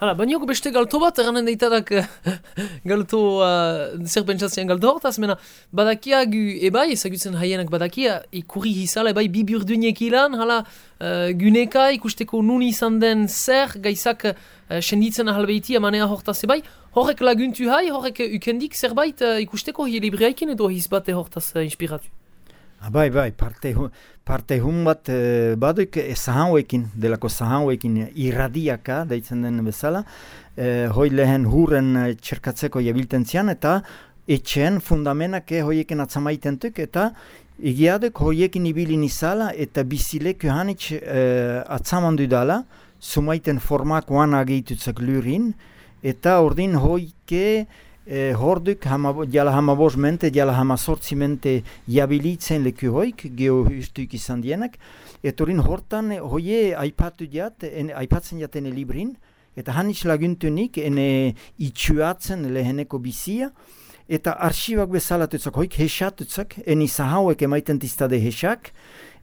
Hala, baina beste galto bat, eranen deitadak galto, uh, zer pentsatzean galto hortaz, mena, badakia gu ebai, ezagutzen haienak badakia, ikurri hizala ebai bi burduinek ilan, hala, uh, guneka ikusteko nun izan den zer, gaizak uh, senditzen ahalbeiti amanea hortaz ebai, horrek laguntu hai, horrek ukendik zerbait uh, ikusteko hi libriaikin edo hizbate hortaz uh, inspiratu. Ah, bai, bai, parte, parte hun bat e, baduk zahanwekin, delako zahanwekin irradiaka deitzen den bezala, e, hoi lehen huren txerkatzeko jabilten zian, eta etxeen fundamenak hoiekin atzamaiten tuk, eta egiaduk hoiekin ibilin izala, eta bizilek johanitz e, atzamandu dala, sumaiten formakoan ageitutzak lurin, eta ordin hoike, eh, horduk jala hama bos mente, jala hama sortzi mente jabilitzen leku hoik, geho ustuk izan dienak, eta horin hortan hoie aipatu jat, en, aipatzen jaten librin, eta hanitz laguntunik ene itxuatzen leheneko bizia, eta arxibak bezalatutzak hoik hesatutzak, eni zahauek emaiten tiztade hesak,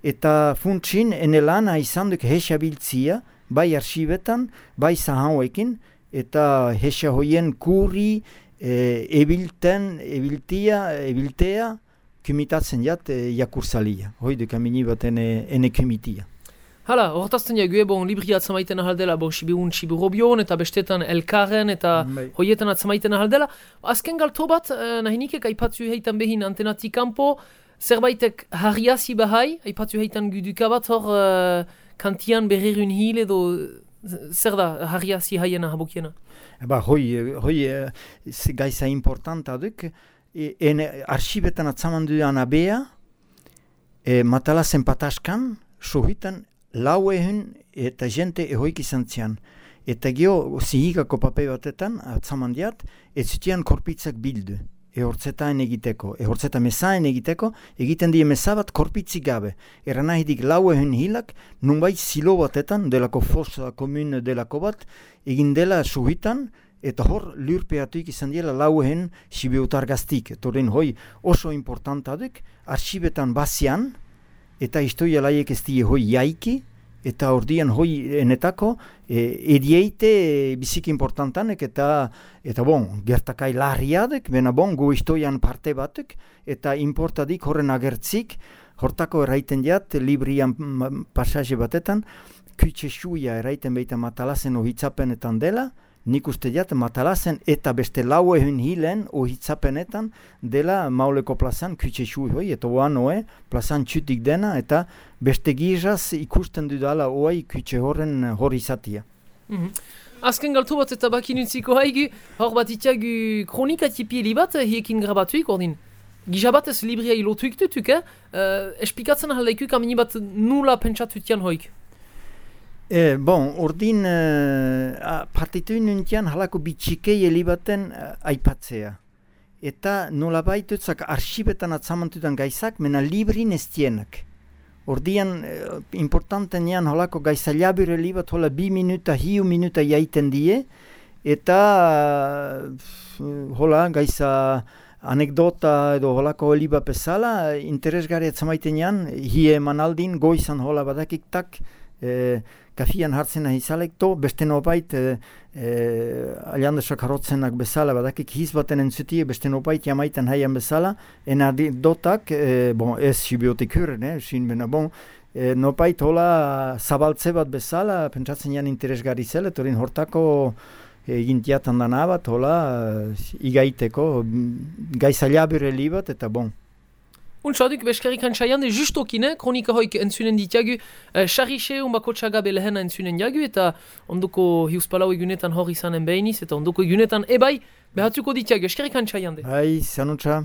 eta funtsin ene lana izan duk hesabiltzia, bai arxibetan, bai zahauekin, eta hesa hoien kurri, e, ebilten, ebiltia, ebiltea, kumitatzen jat e, jakursalia. Hoi de kamini bat ene, ene kumitia. Hala, hortazten jagu bon libri atzamaiten ahaldela, bon, sibiun siburobion, eta bestetan elkarren, eta bai. hoietan atzamaiten ahaldela. Azken galto bat, eh, nahinikek aipatzu heitan behin antenatik kanpo, zerbaitek harriazi bahai, aipatzu heitan guduka bat hor uh, kantian berrerun hil edo zer da harriazi haiena habokiena? Ba, hoi, hoi e, gaiza importanta duk, e, en arxibetan atzamandu abea, e, matala zen pataskan, suhitan, lau ehun eta jente ehoik izan zian. Eta geho, zihigako pape batetan, atzamandiat, ez zutian korpitzak bildu ehortzetaan egiteko, ehortzeta mesaen egiteko, egiten die mesa bat korpitzik gabe. Eran nahidik lau ehen hilak, nunbait zilo batetan, delako fosa komun delako bat, egin dela suhitan, eta hor lurpeatuik izan diela lau ehen sibiotar gaztik. Toren hoi oso importanta duk, arxibetan bazian, eta istoia laiek ez die hoi jaiki, eta ordian hoi enetako e, edieite e, biziki importantanek eta eta bon, gertakai larriadek, bena bon, gu istoian parte batek, eta importadik horren agertzik, hortako eraiten jat, librian pasaje batetan, kutxe suia eraiten baita matalazen ohitzapenetan dela, nik uste jat matalazen eta beste lau egin hilen ohitzapenetan dela mauleko plazan kutxe sui hoi, eta oan oe, plazan txutik dena, eta beste gizaz ikusten dudala oai kutxe horren hori izatia. Mm Azken galtu bat eta bakin utziko haigu, hor bat itiagu kronika tipi bat, hiekin grabatuik, ordin, gizabat ez libria ilotuik tutuk, eh? Uh, espikatzen ahal kamini bat nula pentsatutian hoik. E, bon, ordin uh, partitu nuntian halako bitxikei helibaten uh, aipatzea. Eta nola baitutzak arxibetan atzamantutan gaizak, mena librin ez tienak. Ordian, uh, importanten nian halako gaiza labire libat hola bi minuta, hiu minuta jaiten die, eta uh, hola gaiza anekdota edo holako heliba pesala, interesgarri atzamaiten hie manaldin, goizan hola badakik tak, kafian hartzen nahi zalekto, beste nopait e, e, aliandesak harotzenak bezala, badakik hiz baten entzutie, beste nopait jamaiten haian bezala, ena dotak, e, bon, ez sibiotik hurren, eh, sin bena, bon, e, nopait hola zabaltze bat bezala, pentsatzen jan interesgarri zela, torin hortako egin tiatan dana bat, hola, igaiteko, gaizalabire li bat, eta bon. Untsadik, beskerik antxaian, de justokine, kronika hoik entzunen ditiagu, xarrixe uh, unbako txagabe lehena entzunen diagu, eta ondoko hiuspalau egunetan hori izanen behiniz, eta ondoko egunetan ebai, behatuko ditiagu, eskerik antxaian de. Hai, zanutxa.